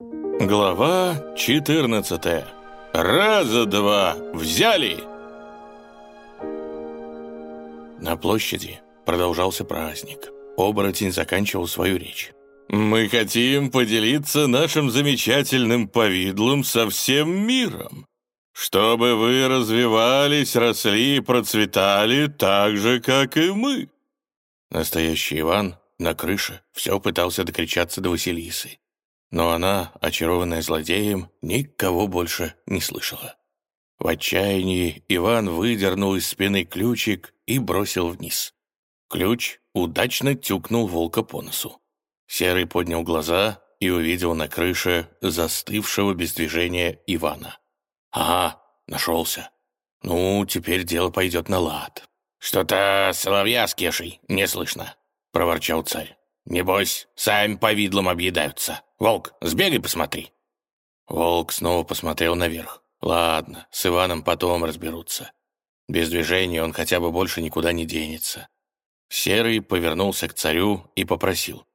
Глава 14. Раза два взяли. На площади продолжался праздник. Оборотень заканчивал свою речь. «Мы хотим поделиться нашим замечательным повидлом со всем миром, чтобы вы развивались, росли и процветали так же, как и мы». Настоящий Иван на крыше все пытался докричаться до Василисы. Но она, очарованная злодеем, никого больше не слышала. В отчаянии Иван выдернул из спины ключик и бросил вниз. Ключ удачно тюкнул волка по носу. Серый поднял глаза и увидел на крыше застывшего без движения Ивана. «Ага, нашелся. Ну, теперь дело пойдет на лад». «Что-то соловья с кешей не слышно», — проворчал царь. «Небось, сами повидлом объедаются. Волк, сбегай посмотри». Волк снова посмотрел наверх. «Ладно, с Иваном потом разберутся. Без движения он хотя бы больше никуда не денется». Серый повернулся к царю и попросил.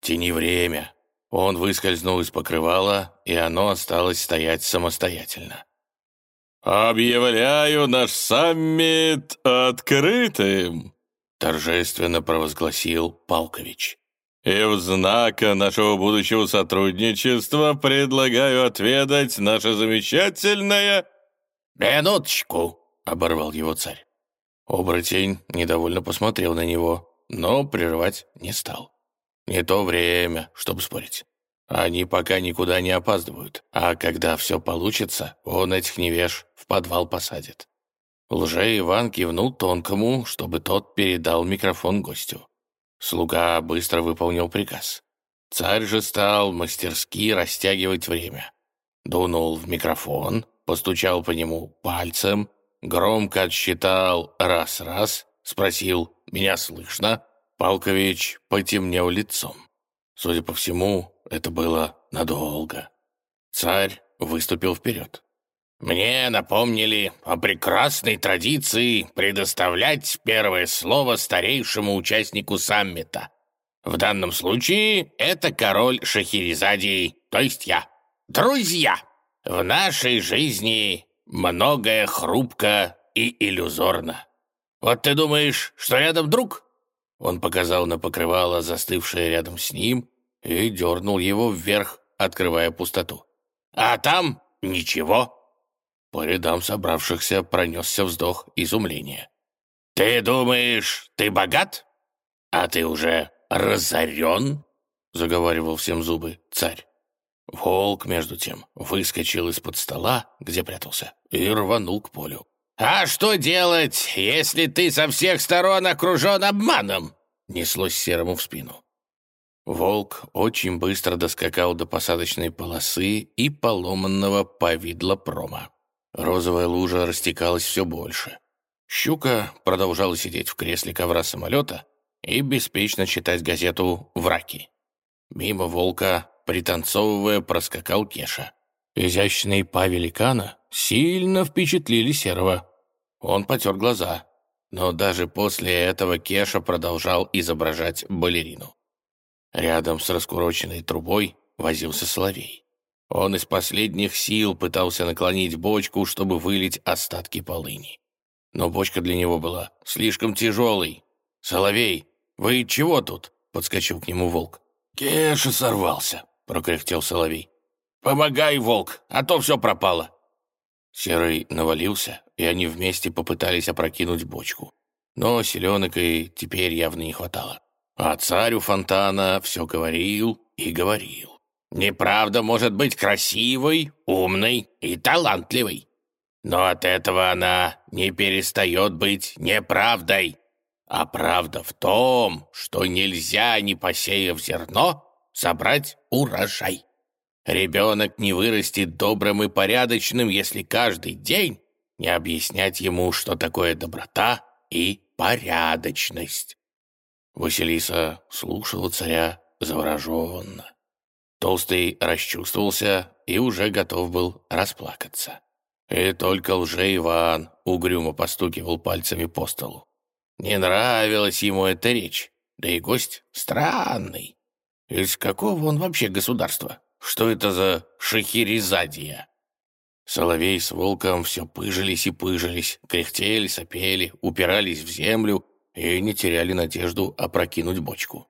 «Тяни время». Он выскользнул из покрывала, и оно осталось стоять самостоятельно. «Объявляю наш саммит открытым!» торжественно провозгласил Палкович. И в знак нашего будущего сотрудничества предлагаю отведать наше замечательное...» «Минуточку!» — оборвал его царь. Оборотень недовольно посмотрел на него, но прерывать не стал. Не то время, чтобы спорить. Они пока никуда не опаздывают, а когда все получится, он этих невеж в подвал посадит. Лже-Иван кивнул тонкому, чтобы тот передал микрофон гостю. Слуга быстро выполнил приказ. Царь же стал мастерски растягивать время. Дунул в микрофон, постучал по нему пальцем, громко отсчитал раз-раз, спросил «Меня слышно?» Палкович потемнел лицом. Судя по всему, это было надолго. Царь выступил вперед. Мне напомнили о прекрасной традиции предоставлять первое слово старейшему участнику саммита. В данном случае это король Шахерезадий, то есть я. Друзья, в нашей жизни многое хрупко и иллюзорно. Вот ты думаешь, что рядом друг? Он показал на покрывало, застывшее рядом с ним, и дернул его вверх, открывая пустоту. А там ничего. По рядам собравшихся пронесся вздох изумления. «Ты думаешь, ты богат? А ты уже разорен?» — заговаривал всем зубы царь. Волк, между тем, выскочил из-под стола, где прятался, и рванул к полю. «А что делать, если ты со всех сторон окружен обманом?» — неслось серому в спину. Волк очень быстро доскакал до посадочной полосы и поломанного повидла прома. Розовая лужа растекалась все больше. Щука продолжала сидеть в кресле ковра самолета и беспечно читать газету «Враки». Мимо волка, пританцовывая, проскакал Кеша. Изящные па великана сильно впечатлили Серого. Он потер глаза, но даже после этого Кеша продолжал изображать балерину. Рядом с раскуроченной трубой возился соловей. Он из последних сил пытался наклонить бочку, чтобы вылить остатки полыни. Но бочка для него была слишком тяжелой. «Соловей, вы чего тут?» — подскочил к нему волк. «Кеша сорвался», — прокряхтел соловей. «Помогай, волк, а то все пропало». Серый навалился, и они вместе попытались опрокинуть бочку. Но селенок и теперь явно не хватало. А царь у фонтана все говорил и говорил. Неправда может быть красивой, умной и талантливой. Но от этого она не перестает быть неправдой. А правда в том, что нельзя, не посеяв зерно, собрать урожай. Ребенок не вырастет добрым и порядочным, если каждый день не объяснять ему, что такое доброта и порядочность. Василиса слушала царя завороженно. Толстый расчувствовался и уже готов был расплакаться. И только лже-Иван угрюмо постукивал пальцами по столу. Не нравилась ему эта речь, да и гость странный. Из какого он вообще государства? Что это за шахерезадия?» Соловей с волком все пыжились и пыжились, кряхтели, сопели, упирались в землю и не теряли надежду опрокинуть бочку.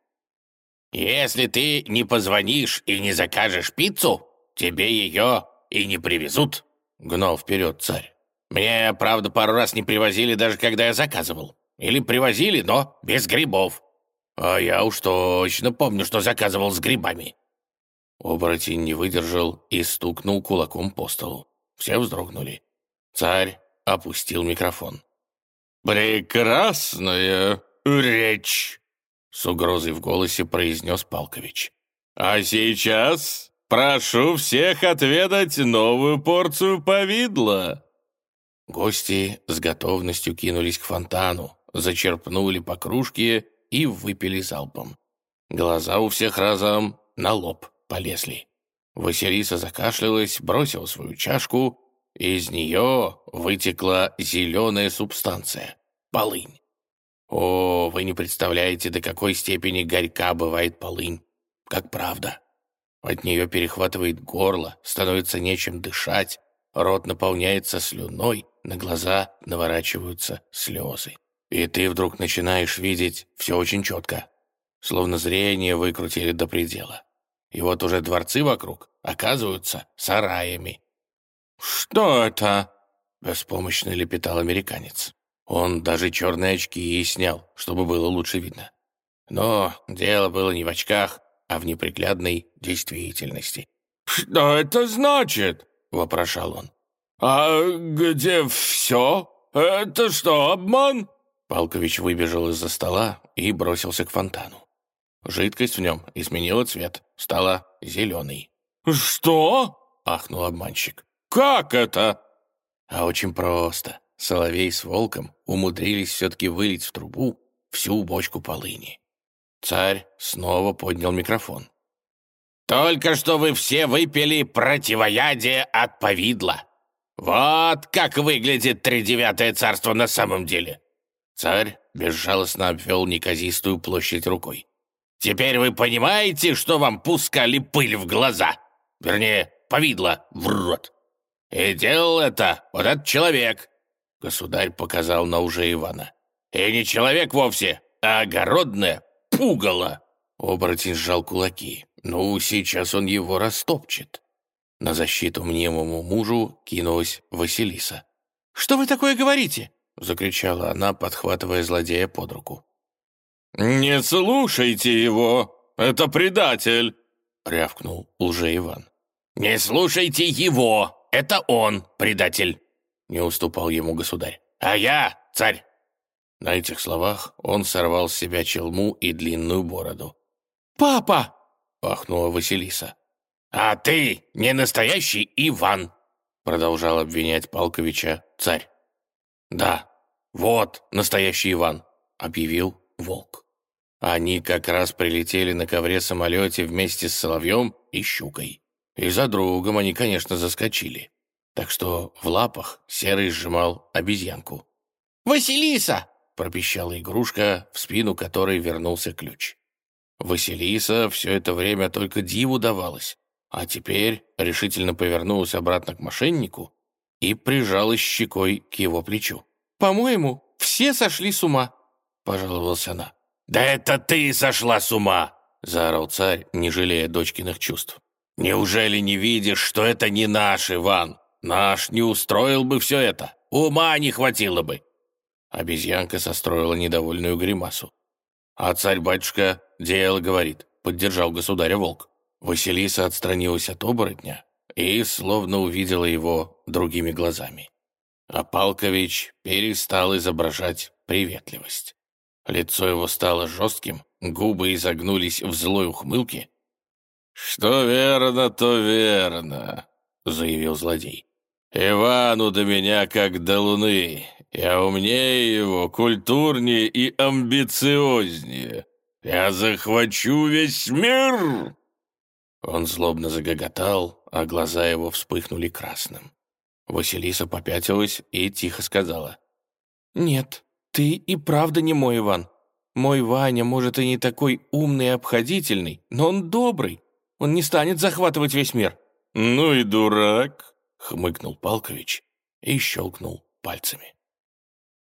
«Если ты не позвонишь и не закажешь пиццу, тебе ее и не привезут», — гнал вперед царь. «Мне, правда, пару раз не привозили, даже когда я заказывал. Или привозили, но без грибов. А я уж точно помню, что заказывал с грибами». Оборотень не выдержал и стукнул кулаком по столу. Все вздрогнули. Царь опустил микрофон. «Прекрасная речь!» С угрозой в голосе произнес Палкович. «А сейчас прошу всех отведать новую порцию повидла!» Гости с готовностью кинулись к фонтану, зачерпнули по кружке и выпили залпом. Глаза у всех разом на лоб полезли. Василиса закашлялась, бросила свою чашку, из нее вытекла зеленая субстанция — полынь. О, вы не представляете, до какой степени горька бывает полынь. Как правда. От нее перехватывает горло, становится нечем дышать, рот наполняется слюной, на глаза наворачиваются слезы. И ты вдруг начинаешь видеть все очень четко, словно зрение выкрутили до предела. И вот уже дворцы вокруг оказываются сараями. «Что это?» — беспомощно лепетал американец. Он даже черные очки и снял, чтобы было лучше видно. Но дело было не в очках, а в неприглядной действительности. «Что это значит?» — вопрошал он. «А где все? Это что, обман?» Палкович выбежал из-за стола и бросился к фонтану. Жидкость в нем изменила цвет, стала зеленой. «Что?» — ахнул обманщик. «Как это?» А очень просто. Соловей с волком умудрились все-таки вылить в трубу всю бочку полыни. Царь снова поднял микрофон. «Только что вы все выпили противоядие от повидла. Вот как выглядит тридевятое царство на самом деле!» Царь безжалостно обвел неказистую площадь рукой. Теперь вы понимаете, что вам пускали пыль в глаза? Вернее, повидло в рот. И делал это вот этот человек. Государь показал на уже Ивана. И не человек вовсе, а огородное пугало. Оборотень сжал кулаки. Ну, сейчас он его растопчет. На защиту мнимому мужу кинулась Василиса. «Что вы такое говорите?» — закричала она, подхватывая злодея под руку. «Не слушайте его! Это предатель!» — рявкнул лже-Иван. «Не слушайте его! Это он, предатель!» — не уступал ему государь. «А я царь!» На этих словах он сорвал с себя челму и длинную бороду. «Папа!» — пахнула Василиса. «А ты не настоящий Иван!» — продолжал обвинять Палковича царь. «Да, вот настоящий Иван!» — объявил волк. Они как раз прилетели на ковре-самолете вместе с Соловьем и Щукой. И за другом они, конечно, заскочили. Так что в лапах Серый сжимал обезьянку. «Василиса!» — пропищала игрушка, в спину которой вернулся ключ. Василиса все это время только диву давалась, а теперь решительно повернулась обратно к мошеннику и прижалась щекой к его плечу. «По-моему, все сошли с ума», — пожаловалась она. «Да это ты сошла с ума!» — заорал царь, не жалея дочкиных чувств. «Неужели не видишь, что это не наш Иван? Наш не устроил бы все это. Ума не хватило бы!» Обезьянка состроила недовольную гримасу. А царь-батюшка дело говорит, поддержал государя волк. Василиса отстранилась от оборотня и словно увидела его другими глазами. А Палкович перестал изображать приветливость. Лицо его стало жестким, губы изогнулись в злой ухмылке. «Что верно, то верно», — заявил злодей. «Ивану до меня как до луны. Я умнее его, культурнее и амбициознее. Я захвачу весь мир!» Он злобно загоготал, а глаза его вспыхнули красным. Василиса попятилась и тихо сказала. «Нет, «Ты и правда не мой Иван. Мой Ваня, может, и не такой умный и обходительный, но он добрый. Он не станет захватывать весь мир». «Ну и дурак», — хмыкнул Палкович и щелкнул пальцами.